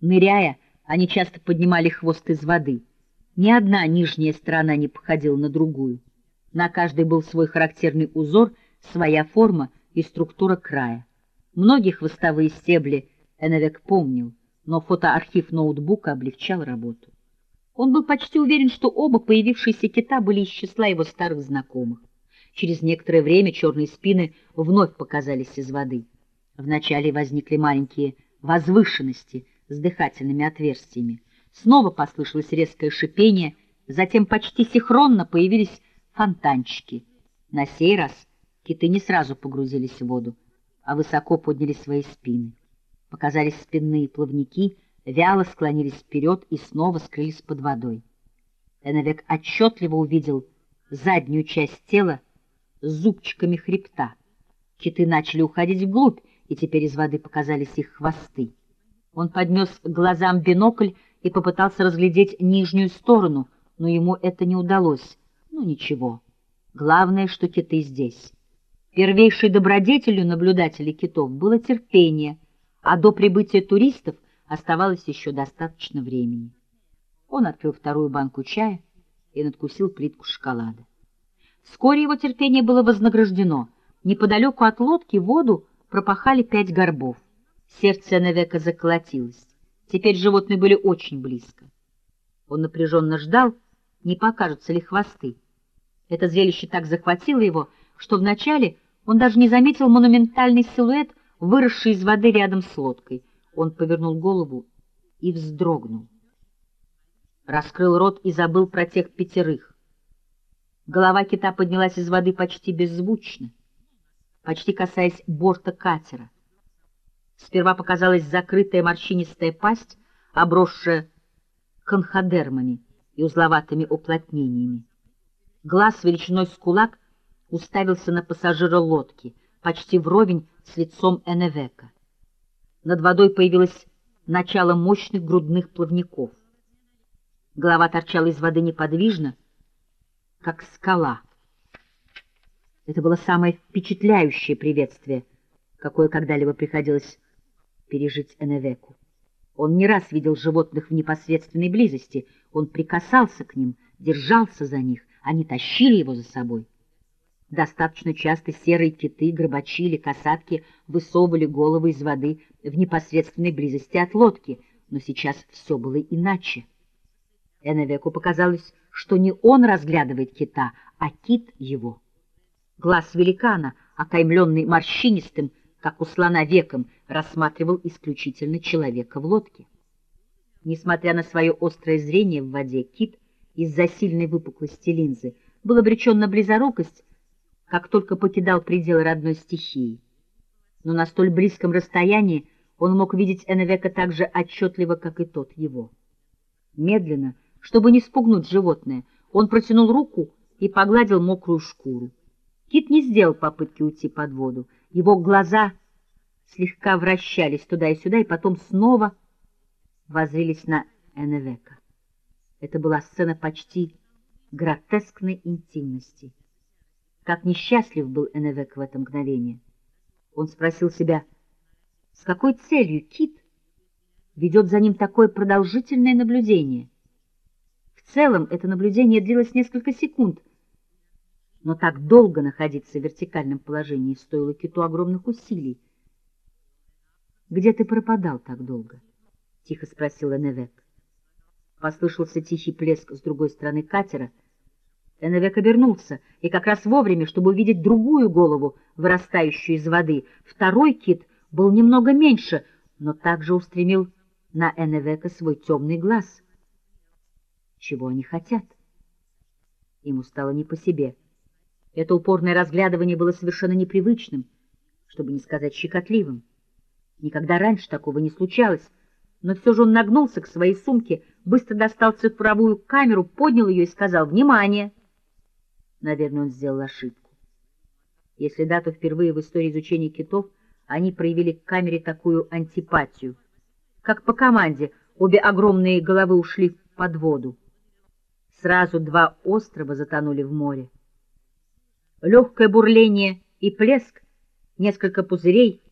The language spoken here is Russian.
Ныряя, они часто поднимали хвост из воды. Ни одна нижняя сторона не походила на другую. На каждой был свой характерный узор, своя форма и структура края. Многие хвостовые стебли Эннвек помнил, но фотоархив ноутбука облегчал работу. Он был почти уверен, что оба появившиеся кита были из числа его старых знакомых. Через некоторое время черные спины вновь показались из воды. Вначале возникли маленькие возвышенности с дыхательными отверстиями. Снова послышалось резкое шипение, затем почти синхронно появились фонтанчики. На сей раз киты не сразу погрузились в воду, а высоко подняли свои спины. Показались спинные плавники, вяло склонились вперед и снова скрылись под водой. Эновек отчетливо увидел заднюю часть тела с зубчиками хребта. Киты начали уходить вглубь, и теперь из воды показались их хвосты. Он поднес к глазам бинокль и попытался разглядеть нижнюю сторону, но ему это не удалось. Ну ничего, главное, что киты здесь. Первейшей добродетелью наблюдателей китов было терпение, а до прибытия туристов оставалось еще достаточно времени. Он открыл вторую банку чая и надкусил плитку шоколада. Вскоре его терпение было вознаграждено. Неподалеку от лодки воду пропахали пять горбов. Сердце Навека заколотилось. Теперь животные были очень близко. Он напряженно ждал, не покажутся ли хвосты. Это зрелище так захватило его, что вначале он даже не заметил монументальный силуэт, выросший из воды рядом с лодкой. Он повернул голову и вздрогнул. Раскрыл рот и забыл про тех пятерых. Голова кита поднялась из воды почти беззвучно, почти касаясь борта катера. Сперва показалась закрытая морщинистая пасть, обросшая конходермами и узловатыми уплотнениями. Глаз величиной с кулак уставился на пассажира лодки, почти вровень с лицом Эневека. Над водой появилось начало мощных грудных плавников. Голова торчала из воды неподвижно, как скала. Это было самое впечатляющее приветствие, какое когда-либо приходилось пережить Эневеку. Он не раз видел животных в непосредственной близости, он прикасался к ним, держался за них, они тащили его за собой. Достаточно часто серые киты, гробачи или касатки высовывали головы из воды в непосредственной близости от лодки, но сейчас все было иначе. Эневеку показалось, что не он разглядывает кита, а кит его. Глаз великана, окаймленный морщинистым, как у слона веком, рассматривал исключительно человека в лодке. Несмотря на свое острое зрение в воде, кит из-за сильной выпуклости линзы был обречен на близорукость, как только покидал пределы родной стихии. Но на столь близком расстоянии он мог видеть Эневека так же отчетливо, как и тот его. Медленно, чтобы не спугнуть животное, он протянул руку и погладил мокрую шкуру. Кит не сделал попытки уйти под воду. Его глаза слегка вращались туда и сюда, и потом снова воззрились на Эневека. Это была сцена почти гротескной интимности. Как несчастлив был Эневек в это мгновение. Он спросил себя, с какой целью Кит ведет за ним такое продолжительное наблюдение — в целом это наблюдение длилось несколько секунд, но так долго находиться в вертикальном положении стоило киту огромных усилий. «Где ты пропадал так долго?» — тихо спросил Эневек. Послышался тихий плеск с другой стороны катера. Эневек обернулся, и как раз вовремя, чтобы увидеть другую голову, вырастающую из воды. Второй кит был немного меньше, но также устремил на Эневека свой темный глаз — чего они хотят. Ему стало не по себе. Это упорное разглядывание было совершенно непривычным, чтобы не сказать щекотливым. Никогда раньше такого не случалось, но все же он нагнулся к своей сумке, быстро достал цифровую камеру, поднял ее и сказал «Внимание!». Наверное, он сделал ошибку. Если дату впервые в истории изучения китов они проявили к камере такую антипатию. Как по команде обе огромные головы ушли под воду. Сразу два острова затонули в море. Легкое бурление и плеск, несколько пузырей,